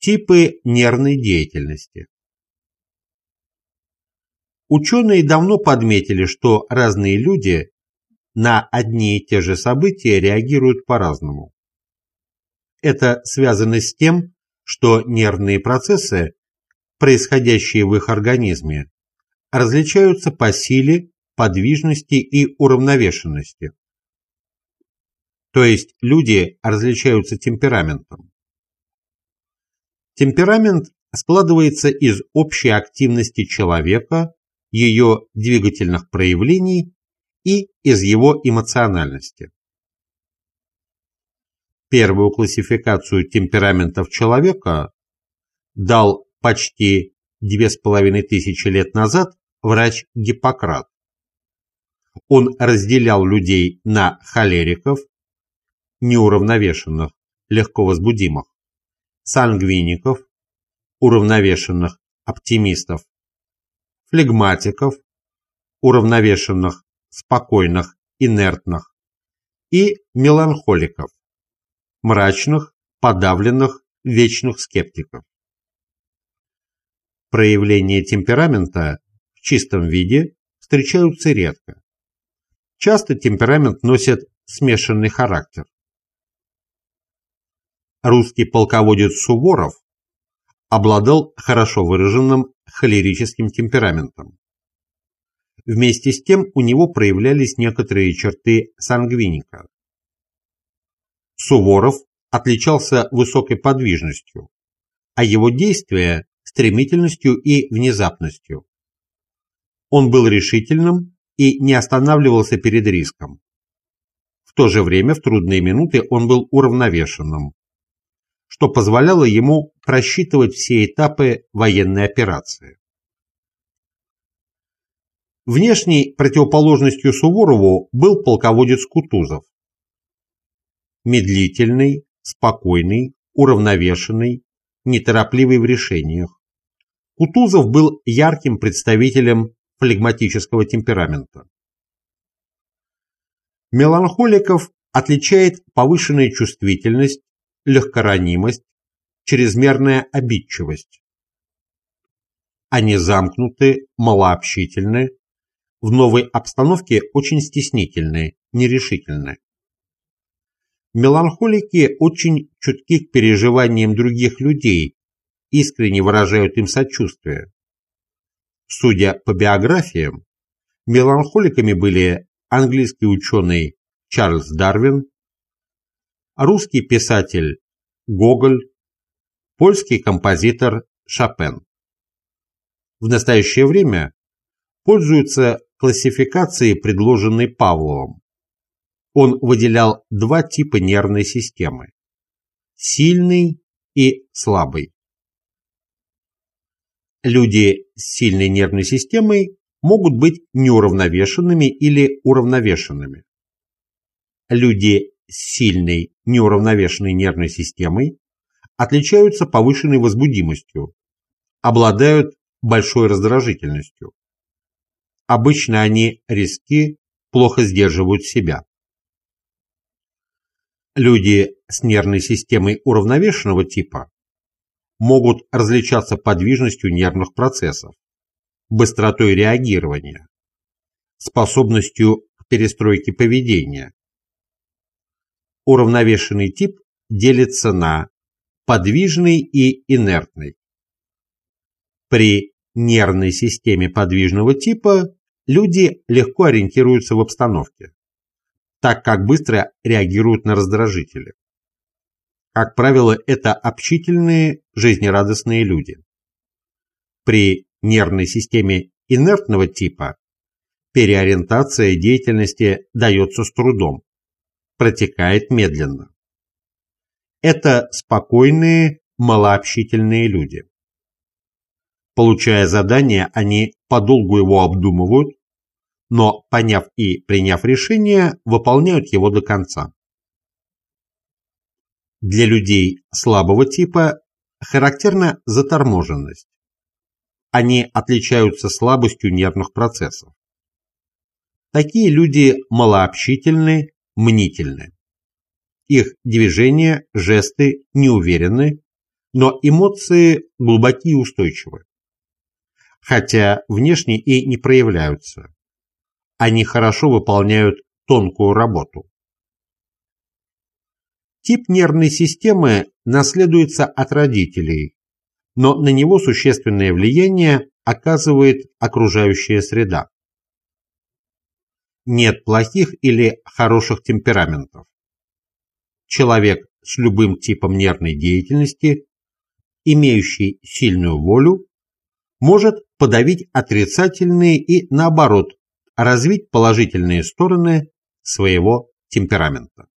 Типы нервной деятельности. Ученые давно подметили, что разные люди на одни и те же события реагируют по-разному. Это связано с тем, что нервные процессы, происходящие в их организме, различаются по силе, подвижности и уравновешенности. То есть люди различаются темпераментом. Темперамент складывается из общей активности человека, ее двигательных проявлений и из его эмоциональности. Первую классификацию темпераментов человека дал почти две с половиной тысячи лет назад врач Гиппократ. Он разделял людей на холериков, неуравновешенных, легко возбудимых, сангвиников, уравновешенных, оптимистов, флегматиков, уравновешенных, спокойных, инертных, и меланхоликов, мрачных, подавленных, вечных скептиков. Проявления темперамента в чистом виде встречаются редко. Часто темперамент носит смешанный характер. Русский полководец Суворов обладал хорошо выраженным холерическим темпераментом. Вместе с тем у него проявлялись некоторые черты сангвиника. Суворов отличался высокой подвижностью, а его действия – стремительностью и внезапностью. Он был решительным и не останавливался перед риском. В то же время в трудные минуты он был уравновешенным, что позволяло ему просчитывать все этапы военной операции. Внешней противоположностью Суворову был полководец Кутузов. Медлительный, спокойный, уравновешенный, неторопливый в решениях. Кутузов был ярким представителем флегматического темперамента. Меланхоликов отличает повышенная чувствительность, легкоранимость, чрезмерная обидчивость. Они замкнуты, малообщительны, в новой обстановке очень стеснительны, нерешительны. Меланхолики очень чутки к переживаниям других людей, искренне выражают им сочувствие. Судя по биографиям, меланхоликами были английский ученый Чарльз Дарвин, русский писатель Гоголь, польский композитор Шопен. В настоящее время пользуются классификацией, предложенной Павловым. Он выделял два типа нервной системы – сильный и слабый. Люди с сильной нервной системой могут быть неуравновешенными или уравновешенными. Люди с сильной неуравновешенной нервной системой отличаются повышенной возбудимостью, обладают большой раздражительностью. Обычно они резки, плохо сдерживают себя. Люди с нервной системой уравновешенного типа могут различаться подвижностью нервных процессов, быстротой реагирования, способностью к перестройке поведения, уравновешенный тип делится на подвижный и инертный. При нервной системе подвижного типа люди легко ориентируются в обстановке, так как быстро реагируют на раздражители. Как правило, это общительные, жизнерадостные люди. При нервной системе инертного типа переориентация деятельности дается с трудом, протекает медленно. Это спокойные, малообщительные люди. Получая задание, они подолгу его обдумывают, но, поняв и приняв решение, выполняют его до конца. Для людей слабого типа характерна заторможенность. Они отличаются слабостью нервных процессов. Такие люди малообщительны, мнительны. Их движения, жесты неуверенны, но эмоции глубоки и устойчивы. Хотя внешне и не проявляются. Они хорошо выполняют тонкую работу. Тип нервной системы наследуется от родителей, но на него существенное влияние оказывает окружающая среда. Нет плохих или хороших темпераментов. Человек с любым типом нервной деятельности, имеющий сильную волю, может подавить отрицательные и, наоборот, развить положительные стороны своего темперамента.